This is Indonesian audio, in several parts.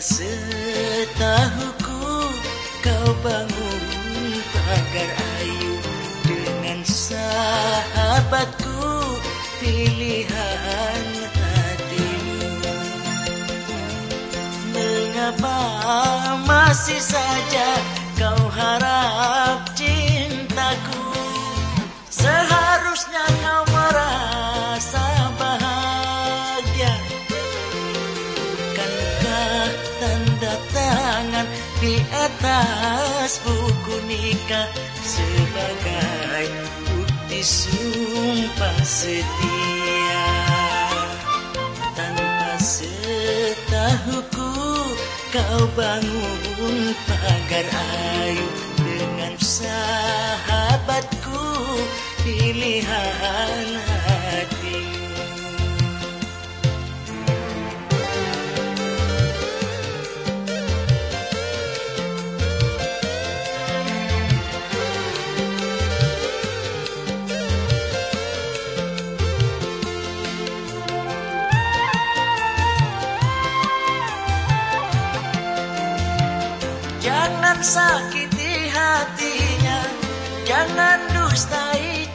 setahuku kau bangun pagar ayu dengan sahabatku pilihan hatimu. Mengapa masih saja kau harap cintaku? Seharusnya di atas buku nikah Sebagai bukti sumpah setia. Tanpa setahuku kau bangun pagar ayu Jangan sakiti hatinya Jangan dustai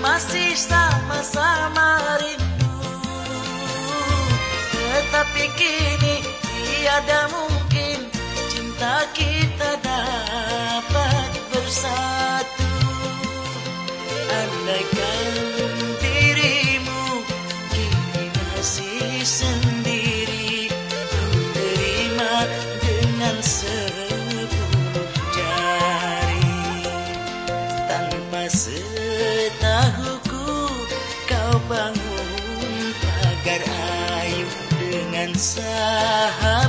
masih sama-sama rindu. Tetapi kini tiada mungkin cinta kita dapat bersatu. Andaikan dirimu kini masih sendiri Ku terima dengan sepuluh jari. Tanpa setahuku bangun